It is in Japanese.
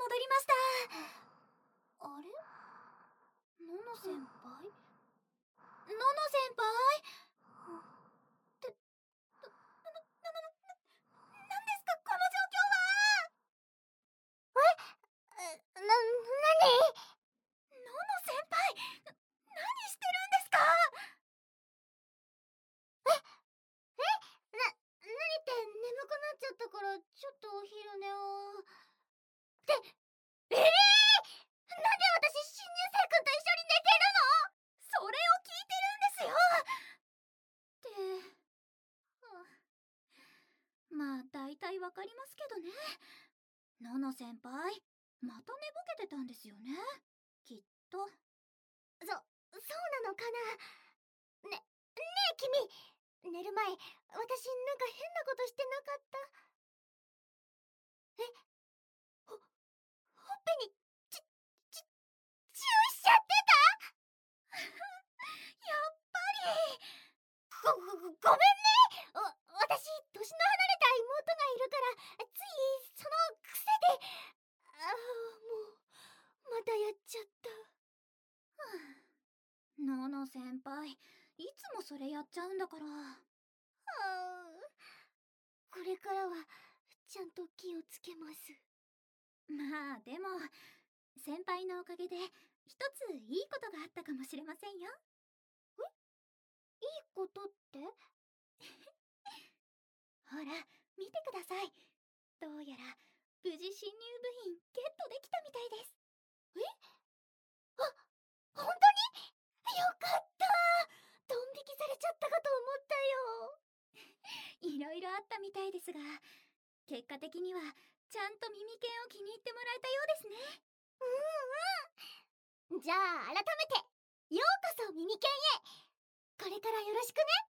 戻りました。あれ？のの先輩？のの先輩ってな、な、な、な、な、なんですかこの状況はえな、なにのの先輩な何してるんですかな、なにって眠くなっちゃったからちょっとお昼寝をってええー、なんで私新入生くんと一緒に寝てるそれを聞いてるんですよって、はあまあ大体わかりますけどね。のの先輩また寝ぼけてたんですよね？きっと。そ、そうなのかな？ね、ねえ君。寝る前私なんか変なことしてなかった？え？ほ、ほっぺにち、ち、チューしちゃってた？やっぱり。ご、ご、ごめんねお、私、年の離れた妹がいるから、つい、その癖で、ああ、もう、またやっちゃった。のの先輩。いつもそれやっちゃうんだから。ああ、これからは、ちゃんと気をつけます。まあでも先輩のおかげで一ついいことがあったかもしれませんよ。いいことって？ほら見てください。どうやら無事新入部員ゲットできたみたいです。あ、本当によかったドン引きされちゃったかと思ったよいろいろあったみたいですが結果的にはちゃんと耳犬を気に入ってもらえたようですね。うんうん。じゃあ改めてようこそ耳犬へ。これからよろしくね。